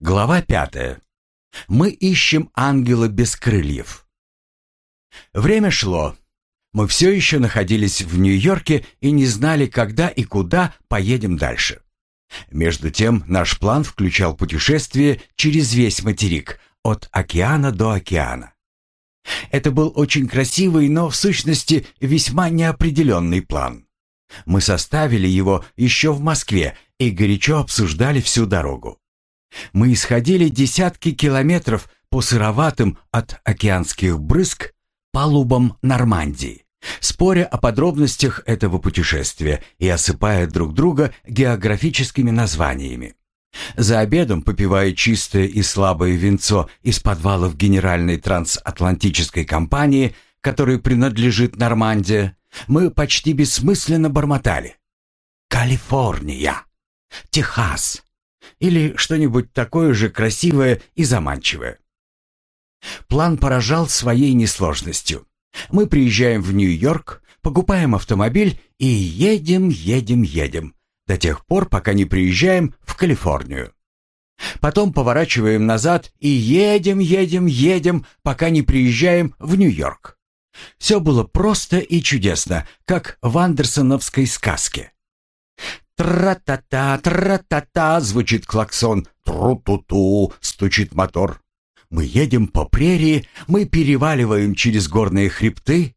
Глава пятая. Мы ищем ангела без крыльев. Время шло. Мы все еще находились в Нью-Йорке и не знали, когда и куда поедем дальше. Между тем, наш план включал путешествие через весь материк, от океана до океана. Это был очень красивый, но в сущности весьма неопределенный план. Мы составили его еще в Москве и горячо обсуждали всю дорогу. Мы исходили десятки километров по сыроватым от океанских брызг палубам Нормандии, споря о подробностях этого путешествия и осыпая друг друга географическими названиями. За обедом, попивая чистое и слабое винцо из подвалов Генеральной трансатлантической компании, которой принадлежит Нормандия, мы почти бессмысленно бормотали. «Калифорния! Техас! Или что-нибудь такое же красивое и заманчивое. План поражал своей несложностью. Мы приезжаем в Нью-Йорк, покупаем автомобиль и едем, едем, едем, до тех пор, пока не приезжаем в Калифорнию. Потом поворачиваем назад и едем, едем, едем, пока не приезжаем в Нью-Йорк. Все было просто и чудесно, как в андерсоновской сказке. «Тра-та-та, тра-та-та!» — звучит клаксон. «Тру-ту-ту!» — стучит мотор. Мы едем по прерии, мы переваливаем через горные хребты.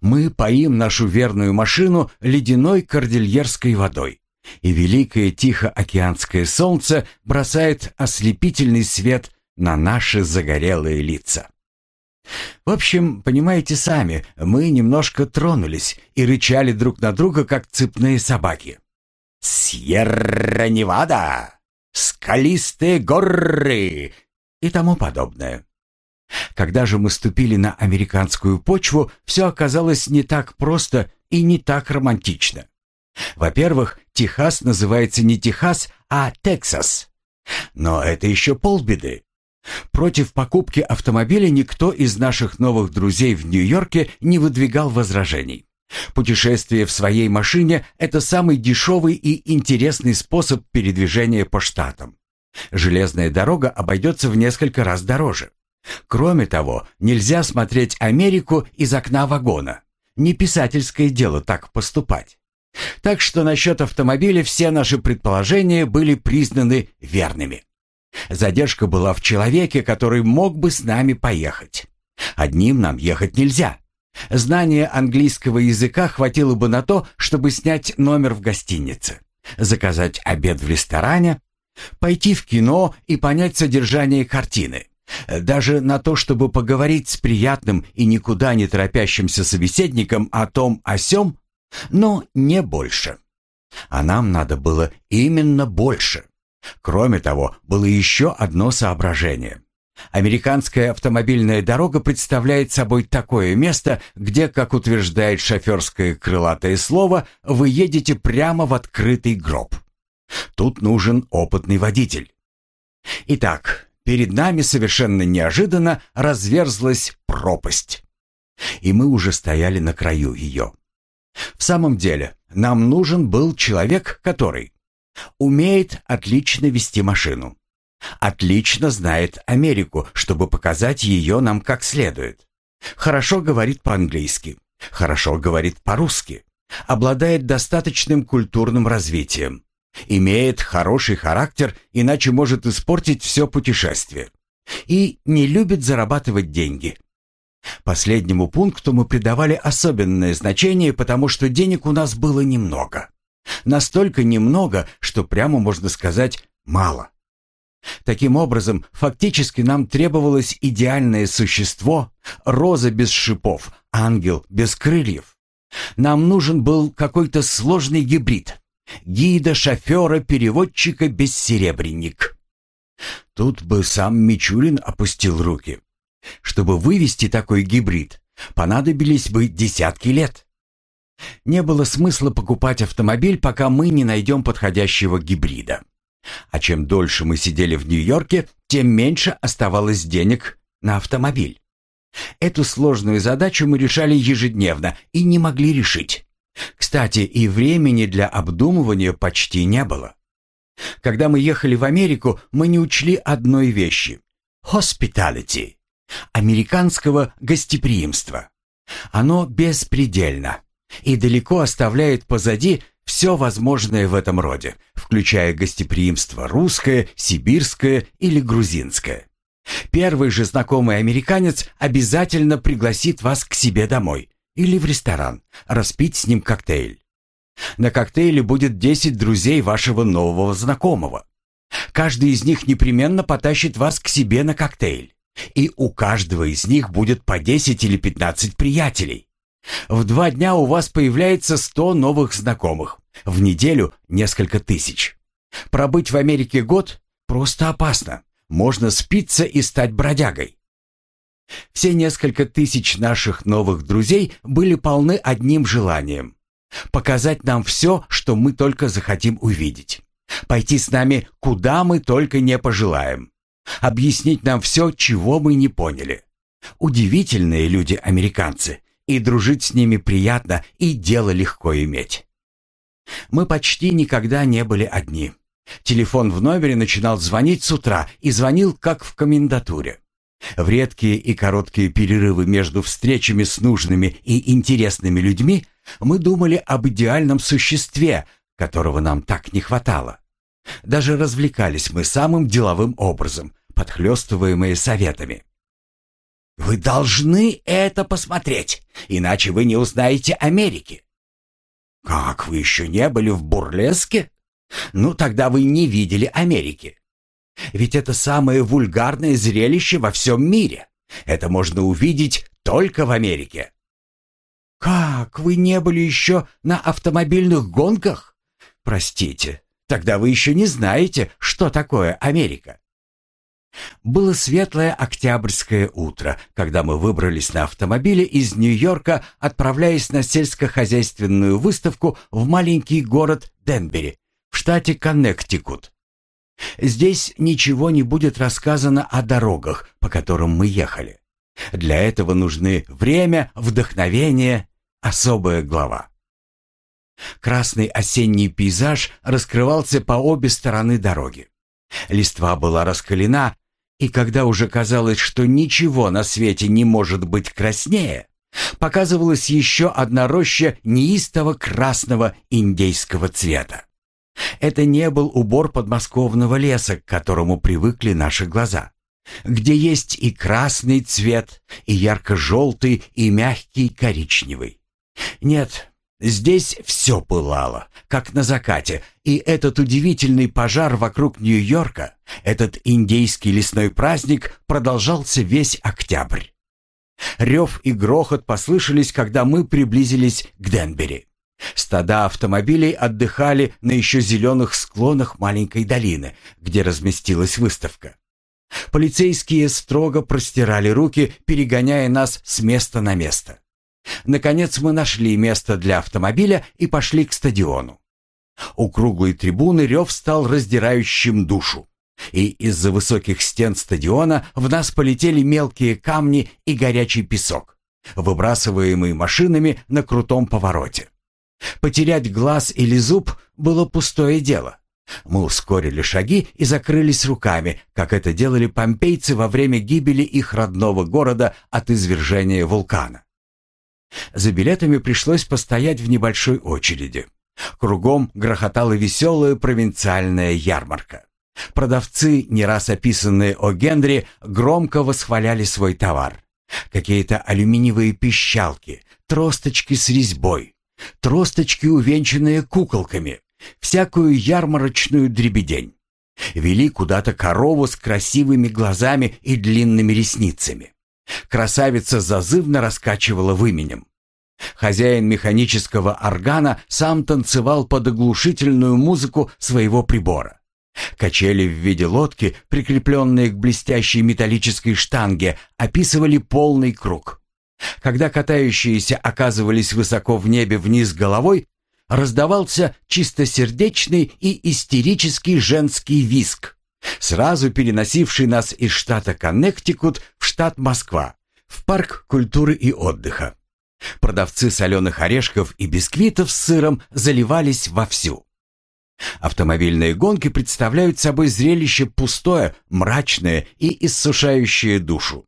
Мы поим нашу верную машину ледяной кордильерской водой. И великое тихоокеанское солнце бросает ослепительный свет на наши загорелые лица. В общем, понимаете сами, мы немножко тронулись и рычали друг на друга, как цепные собаки. Сьерра-Невада, скалистые горы и тому подобное. Когда же мы ступили на американскую почву, все оказалось не так просто и не так романтично. Во-первых, Техас называется не Техас, а Тексас. Но это еще полбеды. Против покупки автомобиля никто из наших новых друзей в Нью-Йорке не выдвигал возражений. Путешествие в своей машине – это самый дешевый и интересный способ передвижения по штатам. Железная дорога обойдется в несколько раз дороже. Кроме того, нельзя смотреть Америку из окна вагона. Не писательское дело так поступать. Так что насчет автомобиля все наши предположения были признаны верными. Задержка была в человеке, который мог бы с нами поехать. Одним нам ехать нельзя. Знание английского языка хватило бы на то, чтобы снять номер в гостинице, заказать обед в ресторане, пойти в кино и понять содержание картины. Даже на то, чтобы поговорить с приятным и никуда не торопящимся собеседником о том о сём, но не больше. А нам надо было именно больше. Кроме того, было еще одно соображение. Американская автомобильная дорога представляет собой такое место, где, как утверждает шоферское крылатое слово, вы едете прямо в открытый гроб. Тут нужен опытный водитель. Итак, перед нами совершенно неожиданно разверзлась пропасть. И мы уже стояли на краю ее. В самом деле, нам нужен был человек, который умеет отлично вести машину, Отлично знает Америку, чтобы показать ее нам как следует. Хорошо говорит по-английски. Хорошо говорит по-русски. Обладает достаточным культурным развитием. Имеет хороший характер, иначе может испортить все путешествие. И не любит зарабатывать деньги. Последнему пункту мы придавали особенное значение, потому что денег у нас было немного. Настолько немного, что прямо можно сказать «мало». Таким образом, фактически нам требовалось идеальное существо, роза без шипов, ангел без крыльев. Нам нужен был какой-то сложный гибрид. Гида, шофера, переводчика, бессеребренник. Тут бы сам Мичурин опустил руки. Чтобы вывести такой гибрид, понадобились бы десятки лет. Не было смысла покупать автомобиль, пока мы не найдем подходящего гибрида. А чем дольше мы сидели в Нью-Йорке, тем меньше оставалось денег на автомобиль. Эту сложную задачу мы решали ежедневно и не могли решить. Кстати, и времени для обдумывания почти не было. Когда мы ехали в Америку, мы не учли одной вещи – hospitality, американского гостеприимства. Оно беспредельно и далеко оставляет позади все возможное в этом роде, включая гостеприимство русское, сибирское или грузинское. Первый же знакомый американец обязательно пригласит вас к себе домой или в ресторан, распить с ним коктейль. На коктейле будет 10 друзей вашего нового знакомого. Каждый из них непременно потащит вас к себе на коктейль. И у каждого из них будет по 10 или 15 приятелей. В два дня у вас появляется 100 новых знакомых. В неделю несколько тысяч. Пробыть в Америке год просто опасно. Можно спиться и стать бродягой. Все несколько тысяч наших новых друзей были полны одним желанием Показать нам все, что мы только захотим увидеть. Пойти с нами, куда мы только не пожелаем. Объяснить нам все, чего мы не поняли. Удивительные люди американцы, и дружить с ними приятно, и дело легко иметь. Мы почти никогда не были одни. Телефон в номере начинал звонить с утра и звонил, как в комендатуре. В редкие и короткие перерывы между встречами с нужными и интересными людьми мы думали об идеальном существе, которого нам так не хватало. Даже развлекались мы самым деловым образом, подхлёстываемые советами. «Вы должны это посмотреть, иначе вы не узнаете Америки». «Как, вы еще не были в Бурлеске? Ну, тогда вы не видели Америки. Ведь это самое вульгарное зрелище во всем мире. Это можно увидеть только в Америке. «Как, вы не были еще на автомобильных гонках?» «Простите, тогда вы еще не знаете, что такое Америка». Было светлое октябрьское утро, когда мы выбрались на автомобиле из Нью-Йорка, отправляясь на сельскохозяйственную выставку в маленький город Денбери в штате Коннектикут. Здесь ничего не будет рассказано о дорогах, по которым мы ехали. Для этого нужны время, вдохновение Особая глава. Красный осенний пейзаж раскрывался по обе стороны дороги. Листва была раскалена, и когда уже казалось, что ничего на свете не может быть краснее, показывалась еще одна роща неистово красного индейского цвета. Это не был убор подмосковного леса, к которому привыкли наши глаза, где есть и красный цвет, и ярко-желтый, и мягкий коричневый. Нет, здесь все пылало, как на закате, и этот удивительный пожар вокруг Нью-Йорка, этот индейский лесной праздник продолжался весь октябрь. Рев и грохот послышались, когда мы приблизились к Денбери. Стада автомобилей отдыхали на еще зеленых склонах маленькой долины, где разместилась выставка. Полицейские строго простирали руки, перегоняя нас с места на место. Наконец мы нашли место для автомобиля и пошли к стадиону. У круглой трибуны рев стал раздирающим душу. И из-за высоких стен стадиона в нас полетели мелкие камни и горячий песок, выбрасываемый машинами на крутом повороте. Потерять глаз или зуб было пустое дело. Мы ускорили шаги и закрылись руками, как это делали помпейцы во время гибели их родного города от извержения вулкана. За билетами пришлось постоять в небольшой очереди. Кругом грохотала веселая провинциальная ярмарка. Продавцы, не раз описанные о Генри, громко восхваляли свой товар. Какие-то алюминиевые пищалки, тросточки с резьбой, тросточки, увенчанные куколками, всякую ярмарочную дребедень. Вели куда-то корову с красивыми глазами и длинными ресницами. Красавица зазывно раскачивала выменем. Хозяин механического органа сам танцевал под оглушительную музыку своего прибора. Качели в виде лодки, прикрепленные к блестящей металлической штанге, описывали полный круг. Когда катающиеся оказывались высоко в небе вниз головой, раздавался чистосердечный и истерический женский виск сразу переносивший нас из штата Коннектикут в штат Москва, в парк культуры и отдыха. Продавцы соленых орешков и бисквитов с сыром заливались вовсю. Автомобильные гонки представляют собой зрелище пустое, мрачное и иссушающее душу.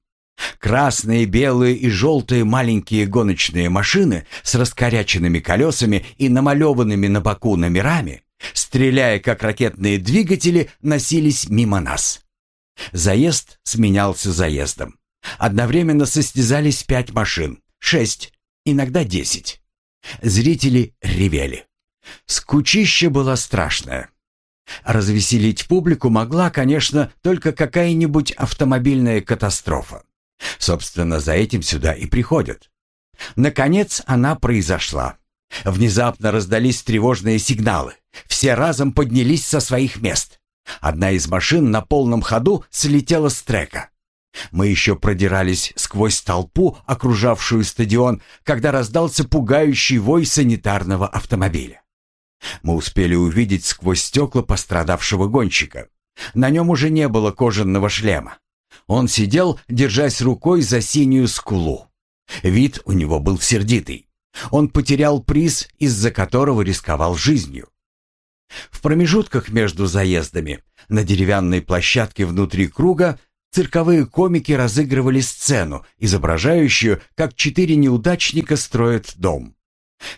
Красные, белые и желтые маленькие гоночные машины с раскоряченными колесами и намалеванными на боку номерами, стреляя как ракетные двигатели, носились мимо нас. Заезд сменялся заездом. Одновременно состязались пять машин, шесть, иногда десять. Зрители ревели. Скучища была страшная. Развеселить публику могла, конечно, только какая-нибудь автомобильная катастрофа. Собственно, за этим сюда и приходят. Наконец она произошла. Внезапно раздались тревожные сигналы. Все разом поднялись со своих мест. Одна из машин на полном ходу слетела с трека. Мы еще продирались сквозь толпу, окружавшую стадион, когда раздался пугающий вой санитарного автомобиля. Мы успели увидеть сквозь стекла пострадавшего гонщика. На нем уже не было кожаного шлема. Он сидел, держась рукой за синюю скулу. Вид у него был сердитый. Он потерял приз, из-за которого рисковал жизнью. В промежутках между заездами на деревянной площадке внутри круга цирковые комики разыгрывали сцену, изображающую, как четыре неудачника строят дом.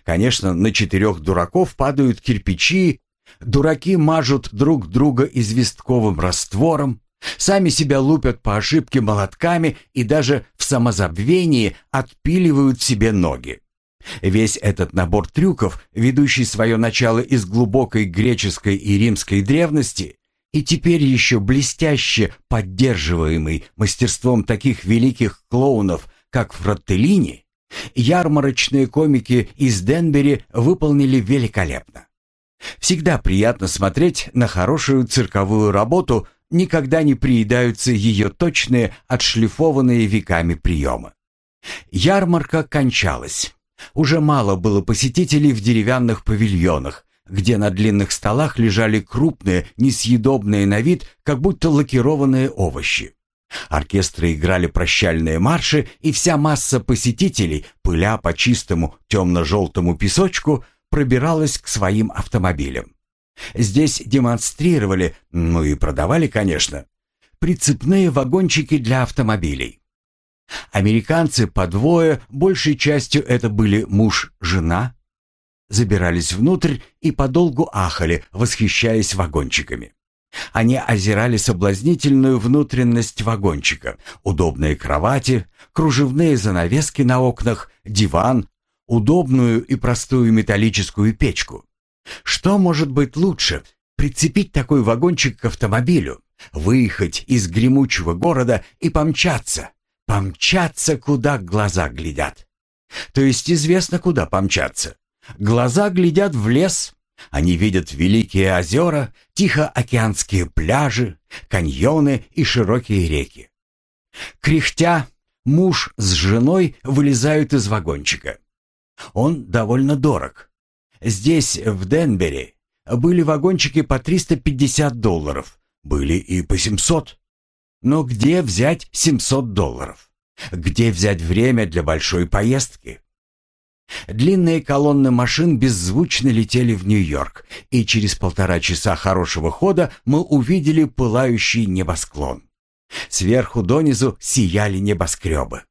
Конечно, на четырех дураков падают кирпичи, дураки мажут друг друга известковым раствором, сами себя лупят по ошибке молотками и даже в самозабвении отпиливают себе ноги. Весь этот набор трюков, ведущий свое начало из глубокой греческой и римской древности, и теперь еще блестяще поддерживаемый мастерством таких великих клоунов, как Фраттеллини, Ярмарочные комики из Денбери выполнили великолепно. Всегда приятно смотреть на хорошую цирковую работу, никогда не приедаются ее точные, отшлифованные веками приемы. Ярмарка кончалась. Уже мало было посетителей в деревянных павильонах, где на длинных столах лежали крупные, несъедобные на вид, как будто лакированные овощи. Оркестры играли прощальные марши, и вся масса посетителей, пыля по чистому темно-желтому песочку, пробиралась к своим автомобилям. Здесь демонстрировали, ну и продавали, конечно, прицепные вагончики для автомобилей. Американцы по двое, большей частью это были муж-жена, забирались внутрь и подолгу ахали, восхищаясь вагончиками. Они озирали соблазнительную внутренность вагончика, удобные кровати, кружевные занавески на окнах, диван, удобную и простую металлическую печку. Что может быть лучше? Прицепить такой вагончик к автомобилю, выехать из гремучего города и помчаться. Помчаться, куда глаза глядят. То есть известно, куда помчаться. Глаза глядят в лес, они видят великие озера, тихоокеанские пляжи, каньоны и широкие реки. Кряхтя, муж с женой вылезают из вагончика. Он довольно дорог. Здесь, в Денбери, были вагончики по 350 долларов, были и по 700. Но где взять 700 долларов? Где взять время для большой поездки? Длинные колонны машин беззвучно летели в Нью-Йорк, и через полтора часа хорошего хода мы увидели пылающий небосклон. Сверху донизу сияли небоскребы.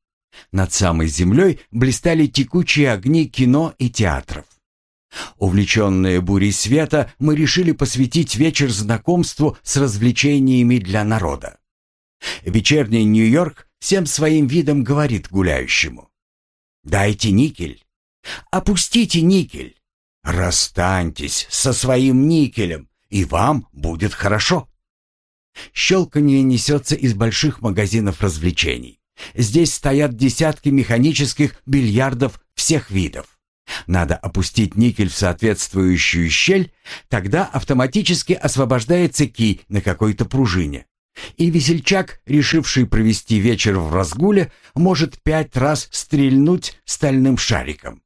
Над самой землей блистали текучие огни кино и театров. Увлеченные бурей света, мы решили посвятить вечер знакомству с развлечениями для народа. Вечерний Нью-Йорк всем своим видом говорит гуляющему. «Дайте никель, Опустите никель. Расстаньтесь со своим никелем, и вам будет хорошо. Щелканье несется из больших магазинов развлечений. Здесь стоят десятки механических бильярдов всех видов. Надо опустить никель в соответствующую щель, тогда автоматически освобождается кий на какой-то пружине. И весельчак, решивший провести вечер в разгуле, может пять раз стрельнуть стальным шариком.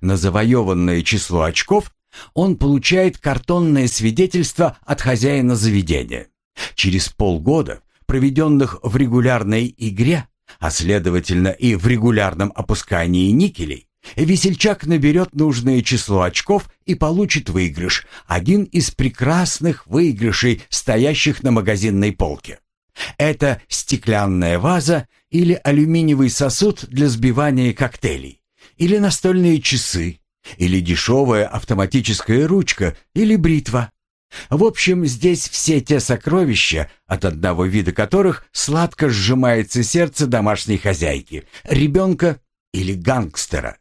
На завоеванное число очков он получает картонное свидетельство от хозяина заведения. Через полгода, проведенных в регулярной игре, а следовательно и в регулярном опускании никелей, Весельчак наберет нужное число очков и получит выигрыш, один из прекрасных выигрышей, стоящих на магазинной полке. Это стеклянная ваза или алюминиевый сосуд для сбивания коктейлей, или настольные часы, или дешевая автоматическая ручка, или бритва. В общем, здесь все те сокровища, от одного вида которых сладко сжимается сердце домашней хозяйки, ребенка или гангстера.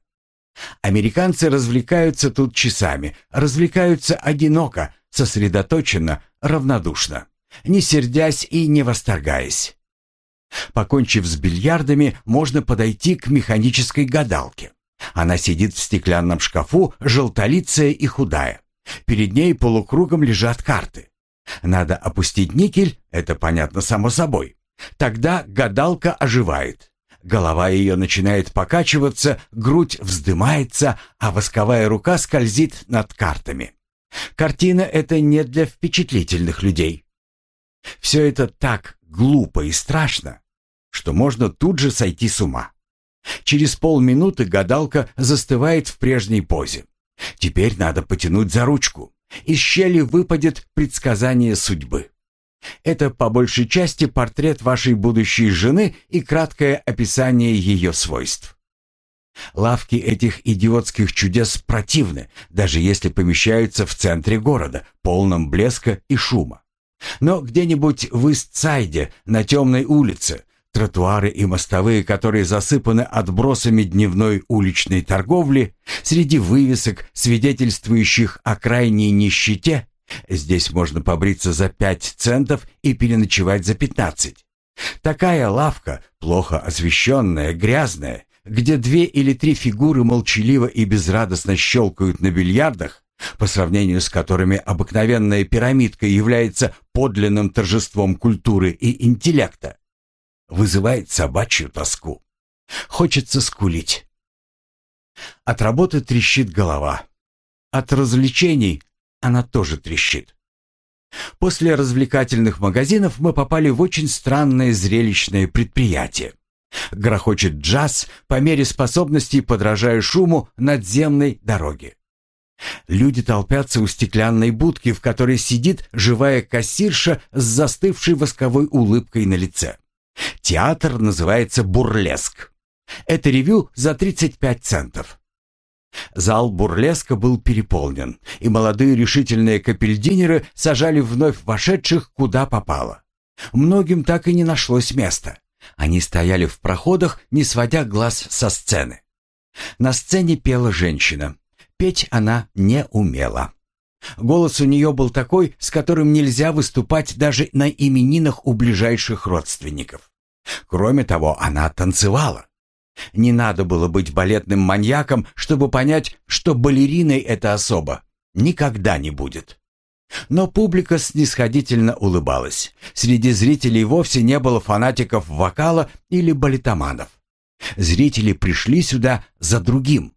Американцы развлекаются тут часами, развлекаются одиноко, сосредоточенно, равнодушно, не сердясь и не восторгаясь. Покончив с бильярдами, можно подойти к механической гадалке. Она сидит в стеклянном шкафу, желтолицая и худая. Перед ней полукругом лежат карты. Надо опустить никель, это понятно само собой. Тогда гадалка оживает. Голова ее начинает покачиваться, грудь вздымается, а восковая рука скользит над картами. Картина эта не для впечатлительных людей. Все это так глупо и страшно, что можно тут же сойти с ума. Через полминуты гадалка застывает в прежней позе. Теперь надо потянуть за ручку. Из щели выпадет предсказание судьбы. Это по большей части портрет вашей будущей жены и краткое описание ее свойств. Лавки этих идиотских чудес противны, даже если помещаются в центре города, полном блеска и шума. Но где-нибудь в Истсайде, на темной улице, Тротуары и мостовые, которые засыпаны отбросами дневной уличной торговли, среди вывесок, свидетельствующих о крайней нищете, здесь можно побриться за пять центов и переночевать за пятнадцать. Такая лавка, плохо освещенная, грязная, где две или три фигуры молчаливо и безрадостно щелкают на бильярдах, по сравнению с которыми обыкновенная пирамидка является подлинным торжеством культуры и интеллекта, вызывает собачью тоску. Хочется скулить. От работы трещит голова. От развлечений она тоже трещит. После развлекательных магазинов мы попали в очень странное зрелищное предприятие. Грохочет джаз, по мере способностей подражая шуму надземной дороги. Люди толпятся у стеклянной будки, в которой сидит живая кассирша с застывшей восковой улыбкой на лице. Театр называется «Бурлеск». Это ревю за 35 центов. Зал бурлеска был переполнен, и молодые решительные капельдинеры сажали вновь вошедших куда попало. Многим так и не нашлось места. Они стояли в проходах, не сводя глаз со сцены. На сцене пела женщина. Петь она не умела. Голос у нее был такой, с которым нельзя выступать даже на именинах у ближайших родственников. Кроме того, она танцевала. Не надо было быть балетным маньяком, чтобы понять, что балериной эта особа никогда не будет. Но публика снисходительно улыбалась. Среди зрителей вовсе не было фанатиков вокала или балетоманов. Зрители пришли сюда за другим.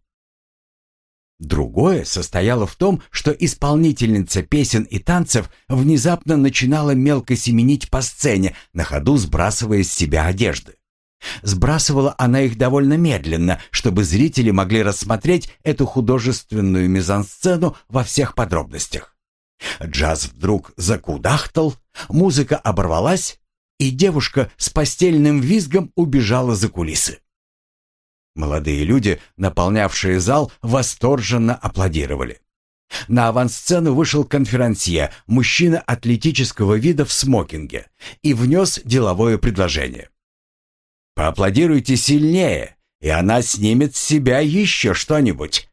Другое состояло в том, что исполнительница песен и танцев внезапно начинала мелко семенить по сцене, на ходу сбрасывая с себя одежды. Сбрасывала она их довольно медленно, чтобы зрители могли рассмотреть эту художественную мизансцену во всех подробностях. Джаз вдруг закудахтал, музыка оборвалась, и девушка с постельным визгом убежала за кулисы. Молодые люди, наполнявшие зал, восторженно аплодировали. На авансцену вышел конферансье, мужчина атлетического вида в смокинге, и внес деловое предложение. «Поаплодируйте сильнее, и она снимет с себя еще что-нибудь».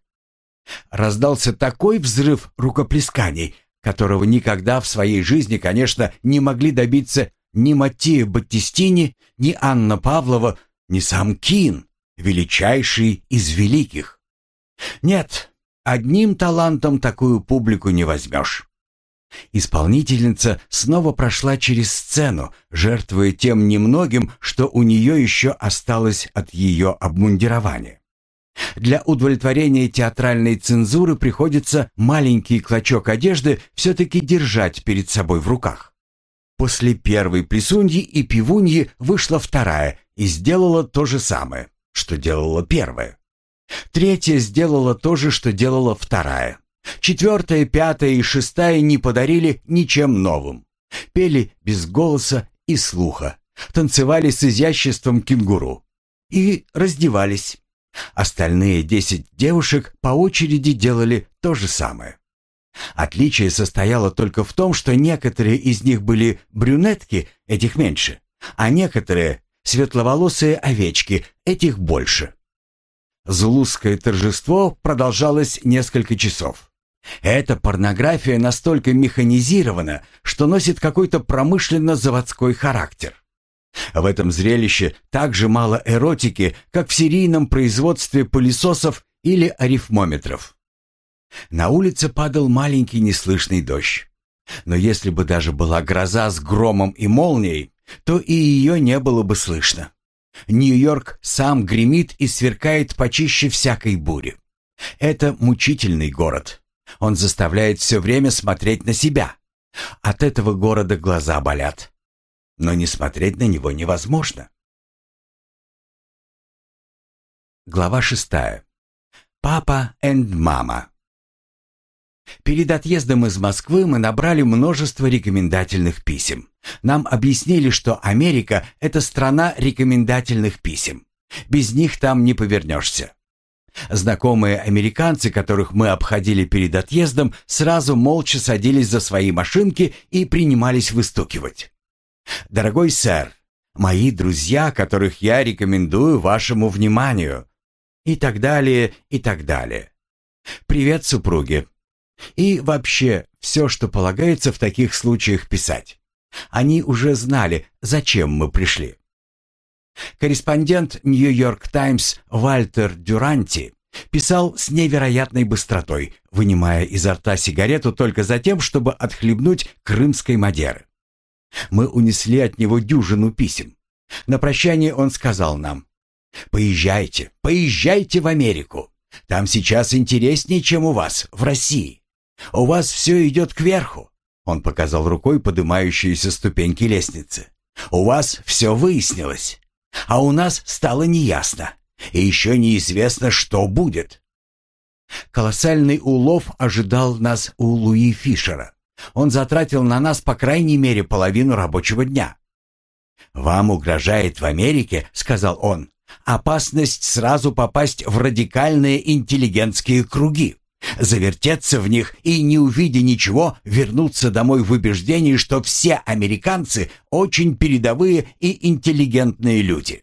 Раздался такой взрыв рукоплесканий, которого никогда в своей жизни, конечно, не могли добиться ни Маттия Баттистини, ни Анна Павлова, ни сам Кин величайший из великих. Нет, одним талантом такую публику не возьмешь. Исполнительница снова прошла через сцену, жертвуя тем немногим, что у нее еще осталось от ее обмундирования. Для удовлетворения театральной цензуры приходится маленький клочок одежды все-таки держать перед собой в руках. После первой плесуньи и пивуньи вышла вторая и сделала то же самое что делала первая. Третья сделала то же, что делала вторая. Четвертая, пятая и шестая не подарили ничем новым. Пели без голоса и слуха, танцевали с изяществом кенгуру и раздевались. Остальные десять девушек по очереди делали то же самое. Отличие состояло только в том, что некоторые из них были брюнетки, этих меньше, а некоторые — светловолосые овечки, этих больше. Зулузское торжество продолжалось несколько часов. Эта порнография настолько механизирована, что носит какой-то промышленно-заводской характер. В этом зрелище так же мало эротики, как в серийном производстве пылесосов или арифмометров. На улице падал маленький неслышный дождь. Но если бы даже была гроза с громом и молнией, то и ее не было бы слышно. Нью-Йорк сам гремит и сверкает почище всякой бури. Это мучительный город. Он заставляет все время смотреть на себя. От этого города глаза болят. Но не смотреть на него невозможно. Глава шестая. Папа и мама. Перед отъездом из Москвы мы набрали множество рекомендательных писем. Нам объяснили, что Америка – это страна рекомендательных писем. Без них там не повернешься. Знакомые американцы, которых мы обходили перед отъездом, сразу молча садились за свои машинки и принимались выстукивать. «Дорогой сэр, мои друзья, которых я рекомендую вашему вниманию», и так далее, и так далее. «Привет, супруги», и вообще, все, что полагается в таких случаях писать. Они уже знали, зачем мы пришли. Корреспондент «Нью-Йорк Таймс» Вальтер Дюранти писал с невероятной быстротой, вынимая изо рта сигарету только за тем, чтобы отхлебнуть крымской мадеры. Мы унесли от него дюжину писем. На прощание он сказал нам, «Поезжайте, поезжайте в Америку. Там сейчас интереснее, чем у вас, в России. «У вас все идет кверху», — он показал рукой поднимающиеся ступеньки лестницы. «У вас все выяснилось, а у нас стало неясно, и еще неизвестно, что будет». Колоссальный улов ожидал нас у Луи Фишера. Он затратил на нас по крайней мере половину рабочего дня. «Вам угрожает в Америке, — сказал он, — опасность сразу попасть в радикальные интеллигентские круги завертеться в них и, не увидя ничего, вернуться домой в убеждении, что все американцы очень передовые и интеллигентные люди.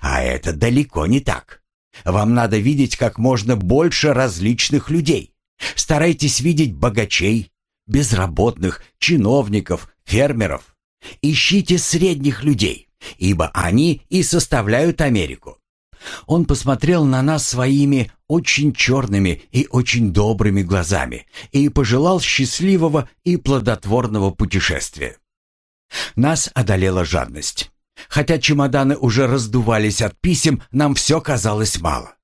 А это далеко не так. Вам надо видеть как можно больше различных людей. Старайтесь видеть богачей, безработных, чиновников, фермеров. Ищите средних людей, ибо они и составляют Америку. Он посмотрел на нас своими очень черными и очень добрыми глазами и пожелал счастливого и плодотворного путешествия. Нас одолела жадность. Хотя чемоданы уже раздувались от писем, нам все казалось мало.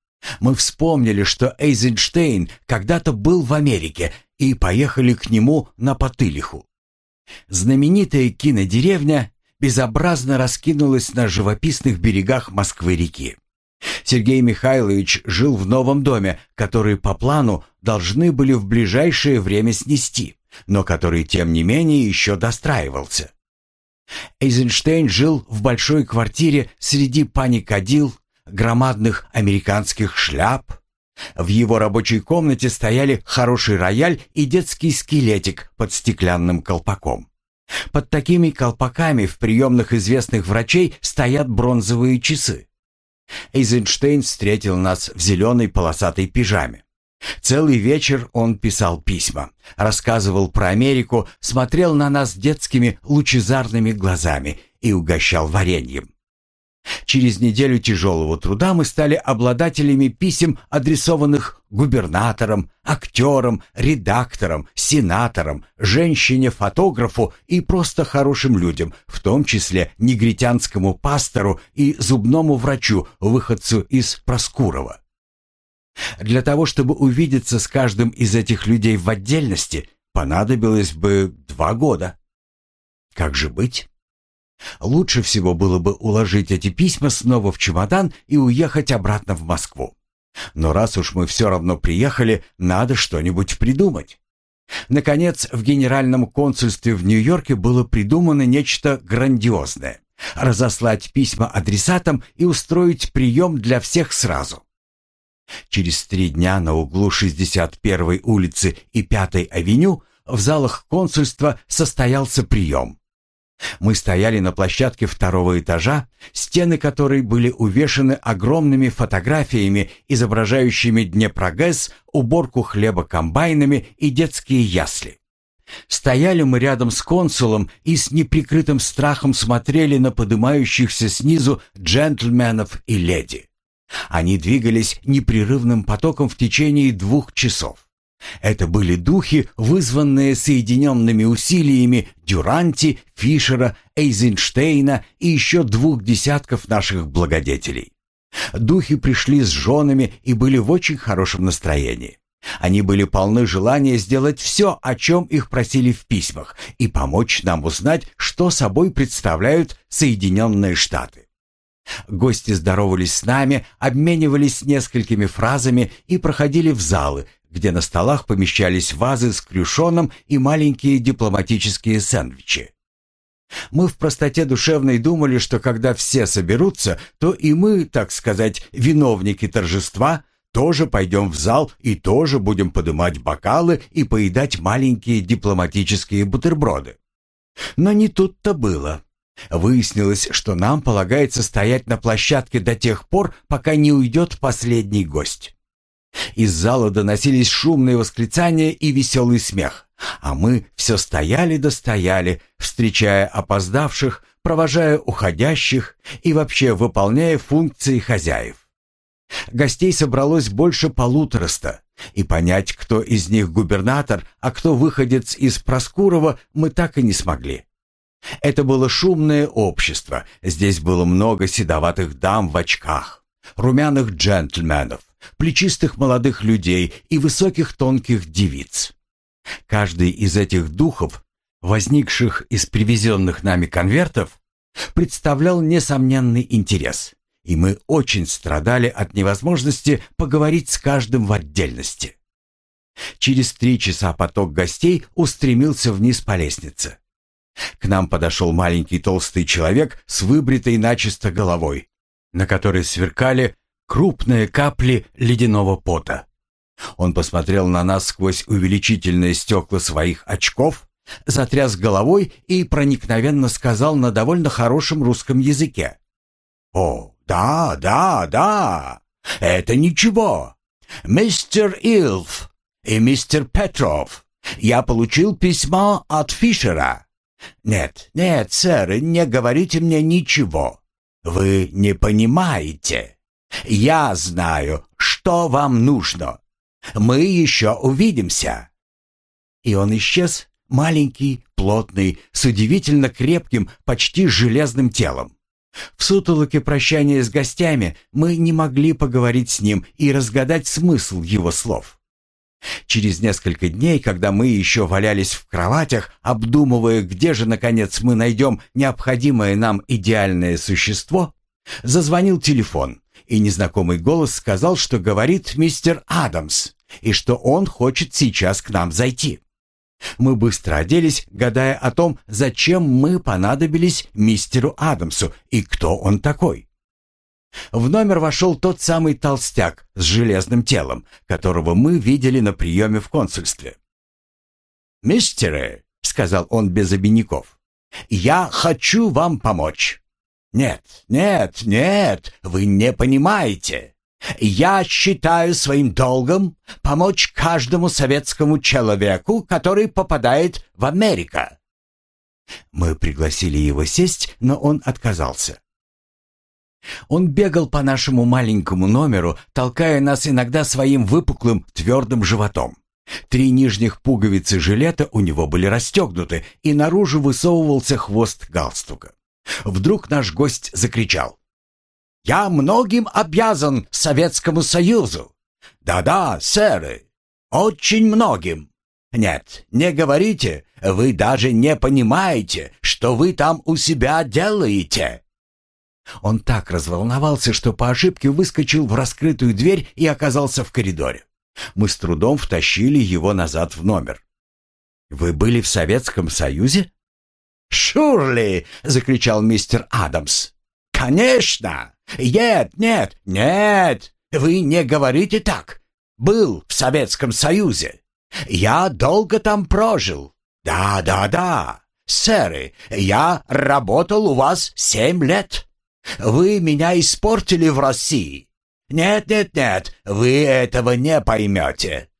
Мы вспомнили, что Эйзенштейн когда-то был в Америке и поехали к нему на Потылиху. Знаменитая кинодеревня безобразно раскинулась на живописных берегах Москвы-реки. Сергей Михайлович жил в новом доме, который по плану должны были в ближайшее время снести, но который, тем не менее, еще достраивался. Эйзенштейн жил в большой квартире среди паникадил, громадных американских шляп. В его рабочей комнате стояли хороший рояль и детский скелетик под стеклянным колпаком. Под такими колпаками в приемных известных врачей стоят бронзовые часы. Эйзенштейн встретил нас в зеленой полосатой пижаме. Целый вечер он писал письма, рассказывал про Америку, смотрел на нас детскими лучезарными глазами и угощал вареньем. Через неделю тяжелого труда мы стали обладателями писем, адресованных губернаторам, актерам, редакторам, сенаторам, женщине-фотографу и просто хорошим людям, в том числе негритянскому пастору и зубному врачу, выходцу из Проскурова. Для того, чтобы увидеться с каждым из этих людей в отдельности, понадобилось бы два года. Как же быть? Лучше всего было бы уложить эти письма снова в чемодан и уехать обратно в Москву. Но раз уж мы все равно приехали, надо что-нибудь придумать. Наконец, в генеральном консульстве в Нью-Йорке было придумано нечто грандиозное – разослать письма адресатам и устроить прием для всех сразу. Через три дня на углу 61-й улицы и 5-й авеню в залах консульства состоялся прием. Мы стояли на площадке второго этажа, стены которой были увешаны огромными фотографиями, изображающими Днепрогэс, уборку хлеба комбайнами и детские ясли. Стояли мы рядом с консулом и с неприкрытым страхом смотрели на поднимающихся снизу джентльменов и леди. Они двигались непрерывным потоком в течение двух часов. Это были духи, вызванные соединенными усилиями Дюранти, Фишера, Эйзенштейна и еще двух десятков наших благодетелей. Духи пришли с женами и были в очень хорошем настроении. Они были полны желания сделать все, о чем их просили в письмах, и помочь нам узнать, что собой представляют Соединенные Штаты. Гости здоровались с нами, обменивались несколькими фразами и проходили в залы, где на столах помещались вазы с крюшоном и маленькие дипломатические сэндвичи. Мы в простоте душевной думали, что когда все соберутся, то и мы, так сказать, виновники торжества, тоже пойдем в зал и тоже будем подымать бокалы и поедать маленькие дипломатические бутерброды. Но не тут-то было. Выяснилось, что нам полагается стоять на площадке до тех пор, пока не уйдет последний гость. Из зала доносились шумные восклицания и веселый смех, а мы все стояли да стояли, встречая опоздавших, провожая уходящих и вообще выполняя функции хозяев. Гостей собралось больше полутораста, и понять, кто из них губернатор, а кто выходец из Проскурова, мы так и не смогли. Это было шумное общество, здесь было много седоватых дам в очках, румяных джентльменов, плечистых молодых людей и высоких тонких девиц. Каждый из этих духов, возникших из привезенных нами конвертов, представлял несомненный интерес, и мы очень страдали от невозможности поговорить с каждым в отдельности. Через три часа поток гостей устремился вниз по лестнице. К нам подошел маленький толстый человек с выбритой начисто головой, на которой сверкали крупные капли ледяного пота. Он посмотрел на нас сквозь увеличительные стекла своих очков, затряс головой и проникновенно сказал на довольно хорошем русском языке. «О, да, да, да, это ничего. Мистер Илф и мистер Петров, я получил письмо от Фишера. Нет, нет, сэр, не говорите мне ничего. Вы не понимаете. Я знаю, что вам нужно. Мы еще увидимся». И он исчез, маленький, плотный, с удивительно крепким, почти железным телом. В сутолоке прощания с гостями мы не могли поговорить с ним и разгадать смысл его слов. Через несколько дней, когда мы еще валялись в кроватях, обдумывая, где же, наконец, мы найдем необходимое нам идеальное существо, зазвонил телефон, и незнакомый голос сказал, что говорит мистер Адамс, и что он хочет сейчас к нам зайти. Мы быстро оделись, гадая о том, зачем мы понадобились мистеру Адамсу и кто он такой. В номер вошел тот самый толстяк с железным телом, которого мы видели на приеме в консульстве. «Мистеры», — сказал он без обиняков, — «я хочу вам помочь». «Нет, нет, нет, вы не понимаете. Я считаю своим долгом помочь каждому советскому человеку, который попадает в Америку». Мы пригласили его сесть, но он отказался. Он бегал по нашему маленькому номеру, толкая нас иногда своим выпуклым твердым животом. Три нижних пуговицы жилета у него были расстегнуты, и наружу высовывался хвост галстука. Вдруг наш гость закричал. «Я многим обязан Советскому Союзу! Да-да, сэры, очень многим! Нет, не говорите, вы даже не понимаете, что вы там у себя делаете!» Он так разволновался, что по ошибке выскочил в раскрытую дверь и оказался в коридоре. Мы с трудом втащили его назад в номер. «Вы были в Советском Союзе?» «Шурли!» — закричал мистер Адамс. «Конечно! Нет, нет, нет! Вы не говорите так! Был в Советском Союзе! Я долго там прожил! Да, да, да! Сэры, я работал у вас семь лет! Вы меня испортили в России! Нет, нет, нет, вы этого не поймете!»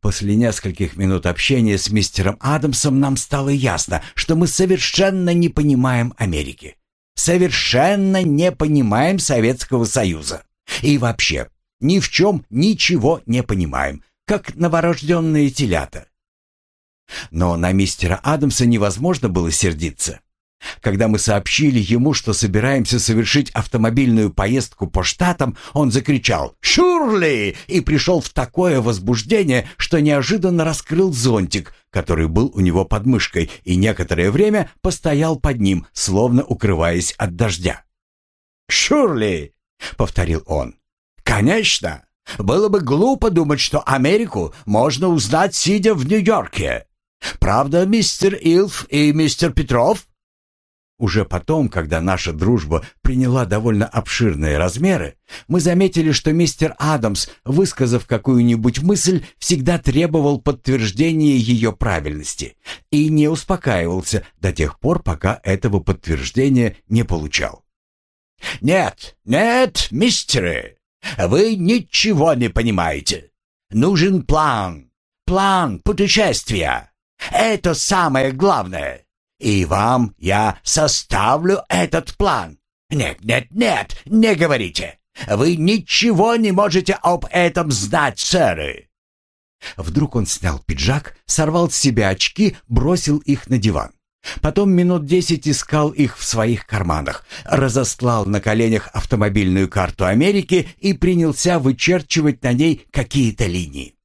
После нескольких минут общения с мистером Адамсом нам стало ясно, что мы совершенно не понимаем Америки. Совершенно не понимаем Советского Союза. И вообще, ни в чем ничего не понимаем, как новорожденные телята. Но на мистера Адамса невозможно было сердиться. Когда мы сообщили ему, что собираемся совершить автомобильную поездку по штатам, он закричал «Шурли!» и пришел в такое возбуждение, что неожиданно раскрыл зонтик, который был у него под мышкой, и некоторое время постоял под ним, словно укрываясь от дождя. «Шурли!» — повторил он. «Конечно! Было бы глупо думать, что Америку можно узнать, сидя в Нью-Йорке. Правда, мистер Илф и мистер Петров?» Уже потом, когда наша дружба приняла довольно обширные размеры, мы заметили, что мистер Адамс, высказав какую-нибудь мысль, всегда требовал подтверждения ее правильности и не успокаивался до тех пор, пока этого подтверждения не получал. «Нет, нет, мистеры, вы ничего не понимаете. Нужен план, план путешествия. Это самое главное. И вам я составлю этот план. Нет, нет, нет, не говорите. Вы ничего не можете об этом знать, сэры. Вдруг он снял пиджак, сорвал с себя очки, бросил их на диван. Потом минут десять искал их в своих карманах, разослал на коленях автомобильную карту Америки и принялся вычерчивать на ней какие-то линии.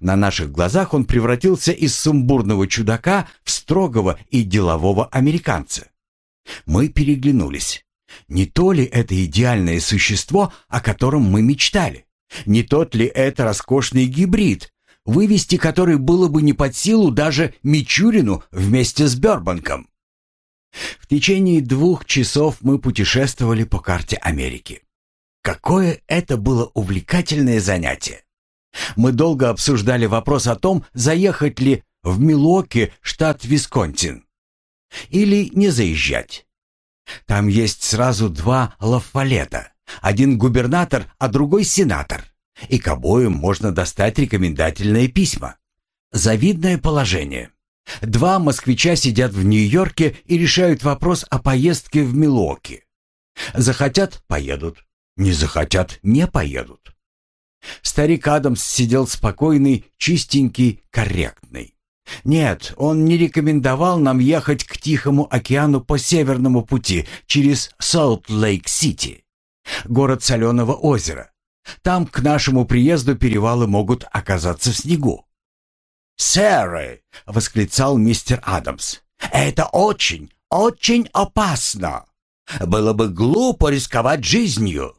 На наших глазах он превратился из сумбурного чудака в строгого и делового американца. Мы переглянулись. Не то ли это идеальное существо, о котором мы мечтали? Не тот ли это роскошный гибрид, вывести который было бы не под силу даже Мичурину вместе с Бёрбанком? В течение двух часов мы путешествовали по карте Америки. Какое это было увлекательное занятие! Мы долго обсуждали вопрос о том, заехать ли в Милуоки, штат Висконсин, или не заезжать. Там есть сразу два Лафалета, один губернатор, а другой сенатор, и к обоим можно достать рекомендательные письма. Завидное положение. Два москвича сидят в Нью-Йорке и решают вопрос о поездке в Милуоки. Захотят – поедут, не захотят – не поедут. Старик Адамс сидел спокойный, чистенький, корректный. Нет, он не рекомендовал нам ехать к Тихому океану по северному пути через Солт-Лейк-Сити, город соленого озера. Там к нашему приезду перевалы могут оказаться в снегу. «Сэры!» — восклицал мистер Адамс. «Это очень, очень опасно. Было бы глупо рисковать жизнью.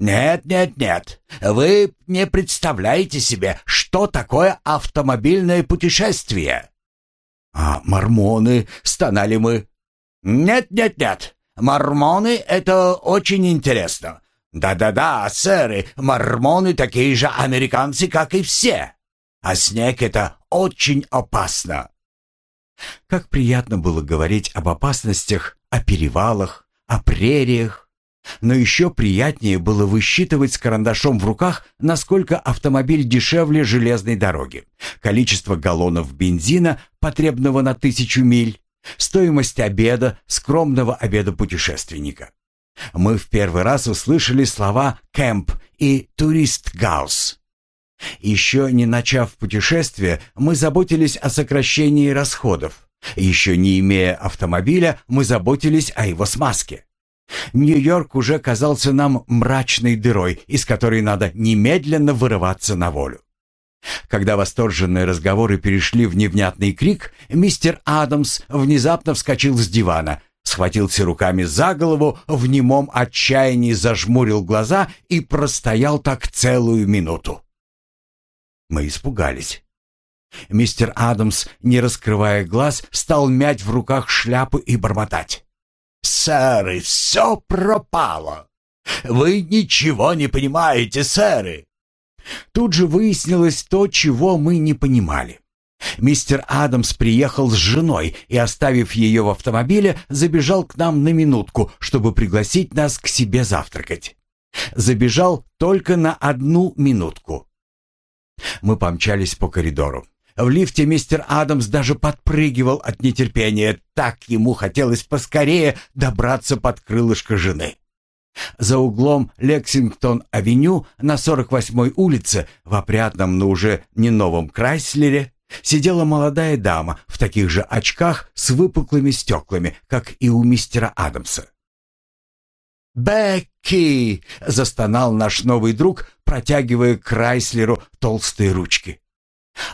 «Нет, нет, нет. Вы не представляете себе, что такое автомобильное путешествие». «А мормоны?» — стонали мы. «Нет, нет, нет. Мормоны — это очень интересно. Да-да-да, сэры, мормоны такие же американцы, как и все. А снег — это очень опасно». Как приятно было говорить об опасностях, о перевалах, о прериях, но еще приятнее было высчитывать с карандашом в руках, насколько автомобиль дешевле железной дороги, количество галлонов бензина, потребного на тысячу миль, стоимость обеда, скромного обеда путешественника. Мы в первый раз услышали слова «кэмп» и «турист-гаус». Еще не начав путешествие, мы заботились о сокращении расходов. Еще не имея автомобиля, мы заботились о его смазке. Нью-Йорк уже казался нам мрачной дырой, из которой надо немедленно вырываться на волю. Когда восторженные разговоры перешли в невнятный крик, мистер Адамс внезапно вскочил с дивана, схватился руками за голову, в немом отчаянии зажмурил глаза и простоял так целую минуту. Мы испугались. Мистер Адамс, не раскрывая глаз, стал мять в руках шляпу и бормотать. «Сэры, все пропало! Вы ничего не понимаете, сэры!» Тут же выяснилось то, чего мы не понимали. Мистер Адамс приехал с женой и, оставив ее в автомобиле, забежал к нам на минутку, чтобы пригласить нас к себе завтракать. Забежал только на одну минутку. Мы помчались по коридору. В лифте мистер Адамс даже подпрыгивал от нетерпения, так ему хотелось поскорее добраться под крылышко жены. За углом Лексингтон-авеню на 48-й улице в опрятном, но уже не новом Крайслере сидела молодая дама в таких же очках с выпуклыми стеклами, как и у мистера Адамса. «Бекки!» — застонал наш новый друг, протягивая Крайслеру толстые ручки.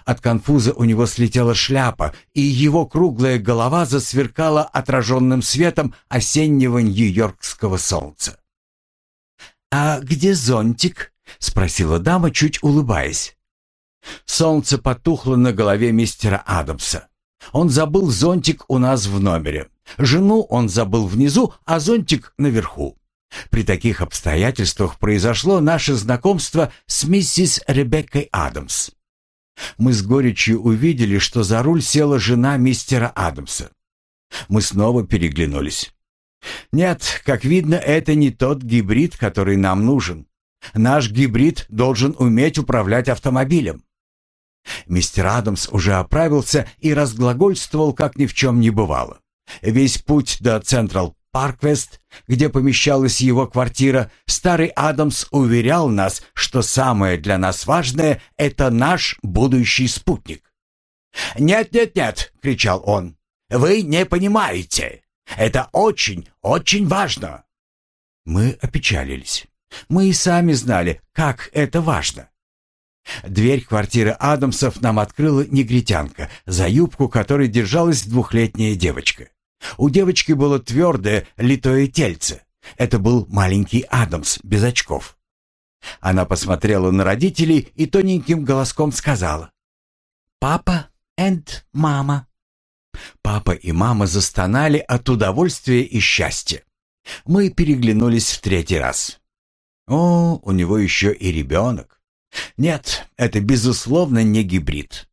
От конфуза у него слетела шляпа, и его круглая голова засверкала отраженным светом осеннего нью-йоркского солнца. «А где зонтик?» — спросила дама, чуть улыбаясь. Солнце потухло на голове мистера Адамса. Он забыл зонтик у нас в номере. Жену он забыл внизу, а зонтик наверху. При таких обстоятельствах произошло наше знакомство с миссис Ребеккой Адамс. Мы с горечью увидели, что за руль села жена мистера Адамса. Мы снова переглянулись. Нет, как видно, это не тот гибрид, который нам нужен. Наш гибрид должен уметь управлять автомобилем. Мистер Адамс уже оправился и разглагольствовал, как ни в чем не бывало. Весь путь до Централ Парквест, где помещалась его квартира, старый Адамс уверял нас, что самое для нас важное — это наш будущий спутник. «Нет-нет-нет!» — кричал он. «Вы не понимаете! Это очень, очень важно!» Мы опечалились. Мы и сами знали, как это важно. Дверь квартиры Адамсов нам открыла негритянка, за юбку которой держалась двухлетняя девочка. У девочки было твердое, литое тельце. Это был маленький Адамс, без очков. Она посмотрела на родителей и тоненьким голоском сказала. «Папа и мама». Папа и мама застонали от удовольствия и счастья. Мы переглянулись в третий раз. О, у него еще и ребенок. Нет, это безусловно не гибрид.